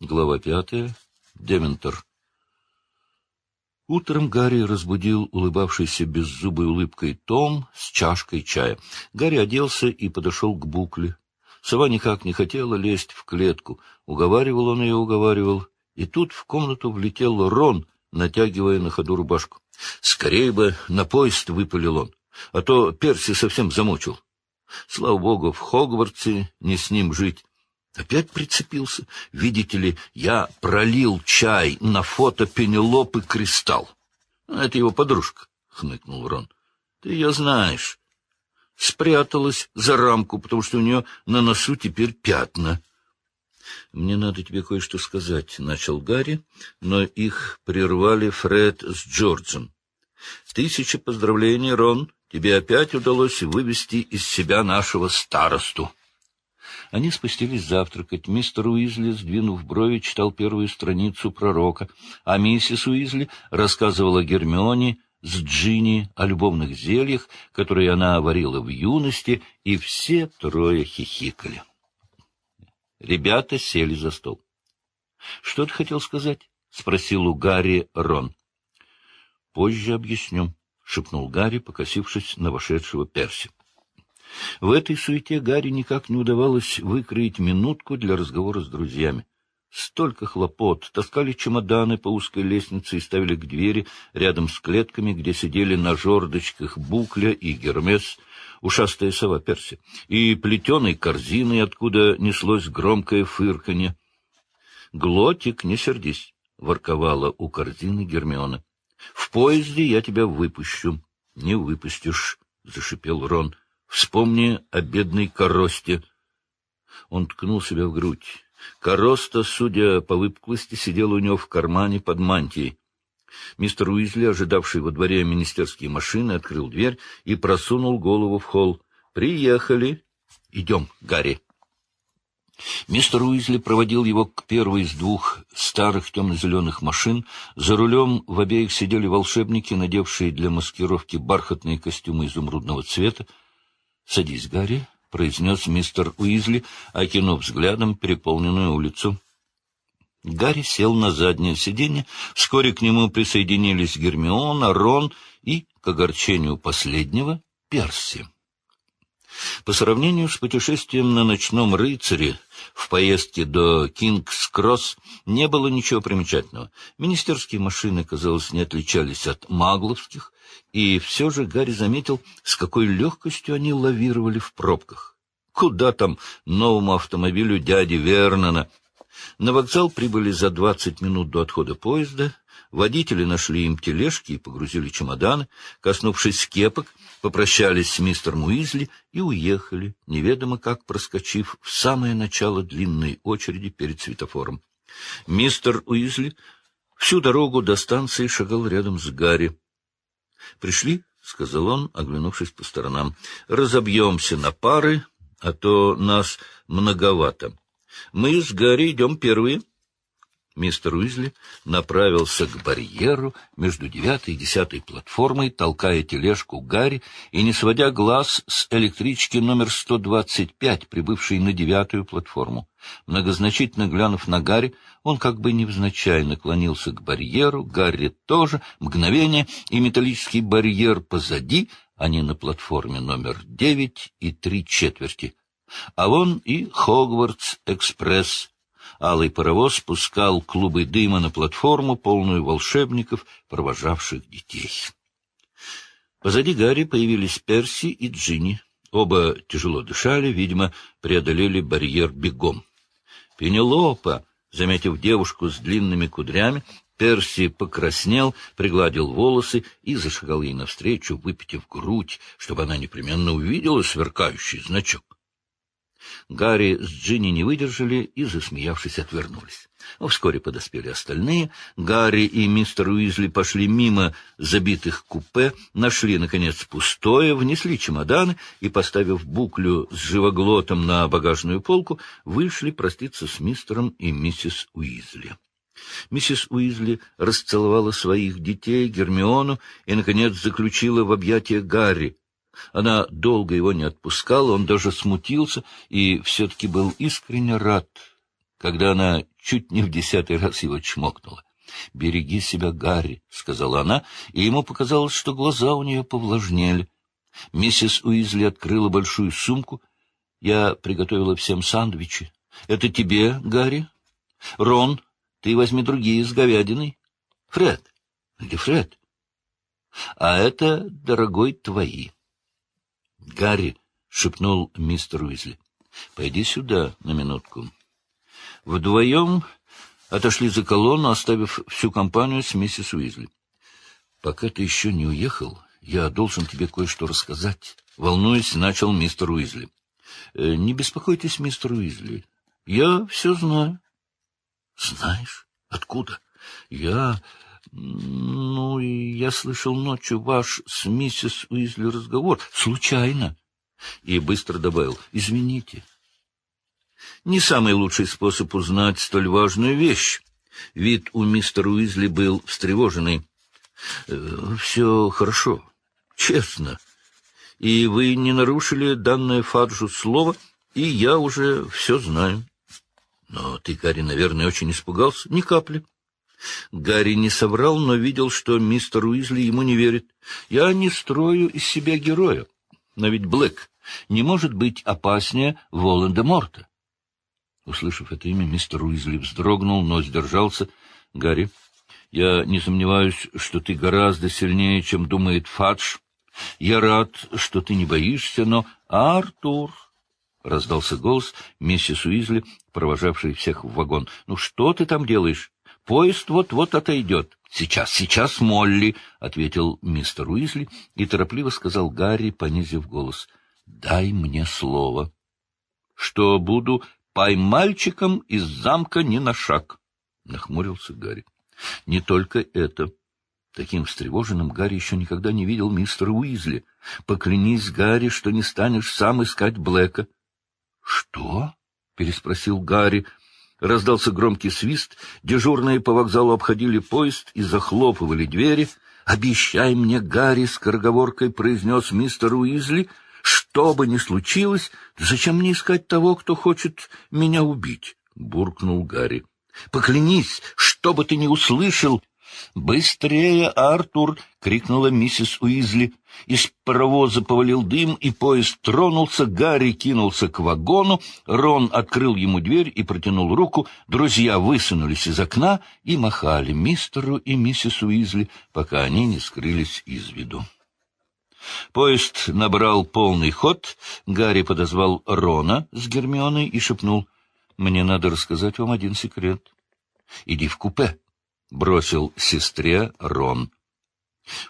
Глава пятая. Дементор. Утром Гарри разбудил улыбавшийся беззубой улыбкой Том с чашкой чая. Гарри оделся и подошел к букле. Сова никак не хотела лезть в клетку. Уговаривал он ее, уговаривал. И тут в комнату влетел Рон, натягивая на ходу рубашку. Скорее бы на поезд выпалил он, а то Перси совсем замучил. Слава богу, в Хогвартсе не с ним жить. Опять прицепился. Видите ли, я пролил чай на фото Пенелопы Кристалл. — Это его подружка, — хмыкнул Рон. — Ты ее знаешь. Спряталась за рамку, потому что у нее на носу теперь пятна. — Мне надо тебе кое-что сказать, — начал Гарри, но их прервали Фред с Джорджем. — Тысяча поздравлений, Рон. Тебе опять удалось вывести из себя нашего старосту. Они спустились завтракать. Мистер Уизли, сдвинув брови, читал первую страницу пророка, а миссис Уизли рассказывала Гермионе с Джинни о любовных зельях, которые она варила в юности, и все трое хихикали. Ребята сели за стол. — Что ты хотел сказать? — спросил у Гарри Рон. — Позже объясню, — шепнул Гарри, покосившись на вошедшего Перси. В этой суете Гарри никак не удавалось выкроить минутку для разговора с друзьями. Столько хлопот, таскали чемоданы по узкой лестнице и ставили к двери рядом с клетками, где сидели на жердочках Букля и Гермес, ушастая сова Перси, и плетеной корзиной, откуда неслось громкое фырканье. — Глотик, не сердись, — ворковала у корзины Гермиона. — В поезде я тебя выпущу. — Не выпустишь, — зашипел Рон. — Вспомни о бедной коросте. Он ткнул себя в грудь. Короста, судя по выпуклости, сидела у него в кармане под мантией. Мистер Уизли, ожидавший во дворе министерские машины, открыл дверь и просунул голову в холл. «Приехали. Идем, Гарри». Мистер Уизли проводил его к первой из двух старых темно-зеленых машин. За рулем в обеих сидели волшебники, надевшие для маскировки бархатные костюмы изумрудного цвета. — Садись, Гарри, — произнес мистер Уизли, окинув взглядом переполненную улицу. Гарри сел на заднее сиденье. Вскоре к нему присоединились Гермиона, Рон и, к огорчению последнего, Перси. По сравнению с путешествием на ночном рыцаре в поездке до Кингс-Кросс не было ничего примечательного. Министерские машины, казалось, не отличались от магловских, и все же Гарри заметил, с какой легкостью они лавировали в пробках. Куда там новому автомобилю дяди Вернона? На вокзал прибыли за двадцать минут до отхода поезда. Водители нашли им тележки и погрузили чемоданы. Коснувшись кепок, попрощались с мистером Уизли и уехали, неведомо как проскочив в самое начало длинной очереди перед светофором. Мистер Уизли всю дорогу до станции шагал рядом с Гарри. «Пришли?» — сказал он, оглянувшись по сторонам. «Разобьемся на пары, а то нас многовато. Мы с Гарри идем первые». Мистер Уизли направился к барьеру между девятой и десятой платформой, толкая тележку Гарри и не сводя глаз с электрички номер 125, прибывшей на девятую платформу. Многозначительно глянув на Гарри, он как бы невзначай наклонился к барьеру, Гарри тоже, мгновение, и металлический барьер позади, они на платформе номер девять и три четверти. А вон и Хогвартс-экспресс — Алый паровоз спускал клубы дыма на платформу, полную волшебников, провожавших детей. Позади Гарри появились Перси и Джинни. Оба тяжело дышали, видимо, преодолели барьер бегом. «Пенелопа!» Заметив девушку с длинными кудрями, Перси покраснел, пригладил волосы и зашагал ей навстречу, выпитив грудь, чтобы она непременно увидела сверкающий значок. Гарри с Джинни не выдержали и, засмеявшись, отвернулись. Вскоре подоспели остальные. Гарри и мистер Уизли пошли мимо забитых купе, нашли, наконец, пустое, внесли чемоданы и, поставив буклю с живоглотом на багажную полку, вышли проститься с мистером и миссис Уизли. Миссис Уизли расцеловала своих детей, Гермиону, и, наконец, заключила в объятия Гарри. Она долго его не отпускала, он даже смутился и все-таки был искренне рад, когда она чуть не в десятый раз его чмокнула. — Береги себя, Гарри, — сказала она, и ему показалось, что глаза у нее повлажнели. Миссис Уизли открыла большую сумку. Я приготовила всем сандвичи. — Это тебе, Гарри? — Рон, ты возьми другие с говядиной. — Фред. — Где Фред? — А это, дорогой, твои. — Гарри, — шепнул мистер Уизли, — пойди сюда на минутку. Вдвоем отошли за колонну, оставив всю компанию с миссис Уизли. — Пока ты еще не уехал, я должен тебе кое-что рассказать. Волнуясь, начал мистер Уизли. «Э, — Не беспокойтесь, мистер Уизли. Я все знаю. — Знаешь? Откуда? — Я... Ну, я слышал ночью ваш с миссис Уизли разговор. Случайно. И быстро добавил. — Извините. — не самый лучший способ узнать столь важную вещь. Вид у мистера Уизли был встревоженный. «Э, — Все хорошо, честно. И вы не нарушили данное Фаджу слово, и я уже все знаю. Но ты, Гарри, наверное, очень испугался? Ни капли. Гарри не соврал, но видел, что мистер Уизли ему не верит. Я не строю из себя героя. Но ведь Блэк не может быть опаснее Волан-де-Морта. Услышав это имя, мистер Уизли вздрогнул, но сдержался. — Гарри, я не сомневаюсь, что ты гораздо сильнее, чем думает Фадж. Я рад, что ты не боишься, но... — Артур! — раздался голос миссис Уизли, провожавший всех в вагон. — Ну что ты там делаешь? Поезд вот-вот отойдет. — Сейчас, сейчас, Молли! — ответил мистер Уизли и торопливо сказал Гарри, понизив голос. — Дай мне слово. — Что буду поймальчиком из замка ни на шаг, — нахмурился Гарри. — Не только это. Таким встревоженным Гарри еще никогда не видел мистера Уизли. Поклянись, Гарри, что не станешь сам искать Блэка. — Что? — переспросил Гарри. Раздался громкий свист, дежурные по вокзалу обходили поезд и захлопывали двери. «Обещай мне, Гарри!» — скороговоркой произнес мистер Уизли — что бы ни случилось, зачем мне искать того, кто хочет меня убить? — буркнул Гарри. — Поклянись, что бы ты ни услышал! — Быстрее, Артур! — крикнула миссис Уизли. Из паровоза повалил дым, и поезд тронулся. Гарри кинулся к вагону. Рон открыл ему дверь и протянул руку. Друзья высунулись из окна и махали мистеру и миссис Уизли, пока они не скрылись из виду. Поезд набрал полный ход, Гарри подозвал Рона с Гермионой и шепнул, «Мне надо рассказать вам один секрет. Иди в купе», — бросил сестре Рон.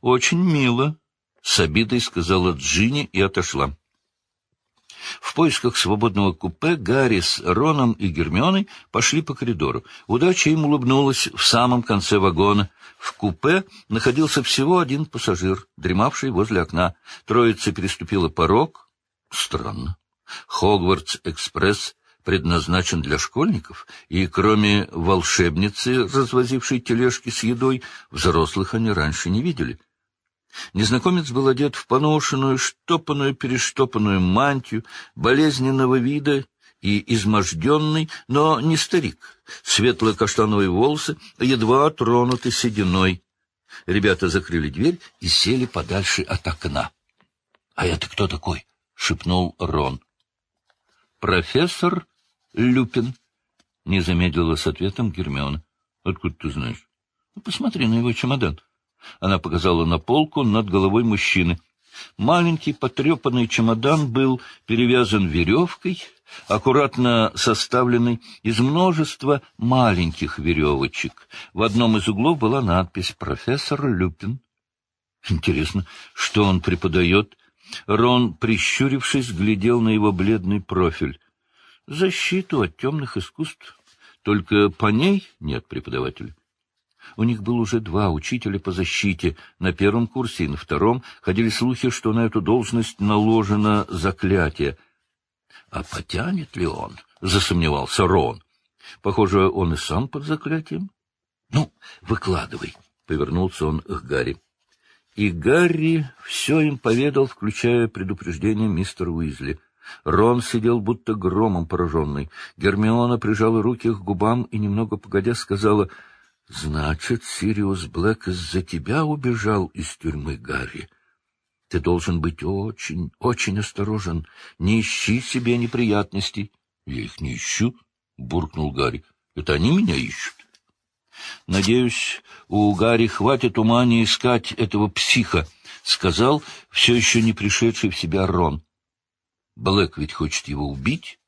«Очень мило», — с обидой сказала Джинни и отошла. В поисках свободного купе Гарри с Роном и Гермионой пошли по коридору. Удача им улыбнулась в самом конце вагона. В купе находился всего один пассажир, дремавший возле окна. Троица переступила порог. Странно. Хогвартс-экспресс предназначен для школьников, и кроме волшебницы, развозившей тележки с едой, взрослых они раньше не видели. Незнакомец был одет в поношенную, штопанную-перештопанную мантию, болезненного вида и изможденный, но не старик. Светло-каштановые волосы едва тронуты сединой. Ребята закрыли дверь и сели подальше от окна. — А это кто такой? — шепнул Рон. — Профессор Люпин, — не замедлила с ответом Гермиона. — Откуда ты знаешь? — ну, Посмотри на его чемодан. — она показала на полку над головой мужчины. Маленький потрепанный чемодан был перевязан веревкой, аккуратно составленной из множества маленьких веревочек. В одном из углов была надпись «Профессор Люпин». Интересно, что он преподает? Рон, прищурившись, глядел на его бледный профиль. Защиту от темных искусств. Только по ней нет преподавателя. У них было уже два учителя по защите. На первом курсе и на втором ходили слухи, что на эту должность наложено заклятие. — А потянет ли он? — засомневался Рон. — Похоже, он и сам под заклятием. — Ну, выкладывай, — повернулся он к Гарри. И Гарри все им поведал, включая предупреждение мистера Уизли. Рон сидел будто громом пораженный. Гермиона прижала руки к губам и, немного погодя, сказала, — Значит, Сириус Блэк из-за тебя убежал из тюрьмы, Гарри. Ты должен быть очень, очень осторожен. Не ищи себе неприятностей. — Я их не ищу, — буркнул Гарри. — Это они меня ищут. — Надеюсь, у Гарри хватит ума не искать этого психа, — сказал все еще не пришедший в себя Рон. Блэк ведь хочет его убить.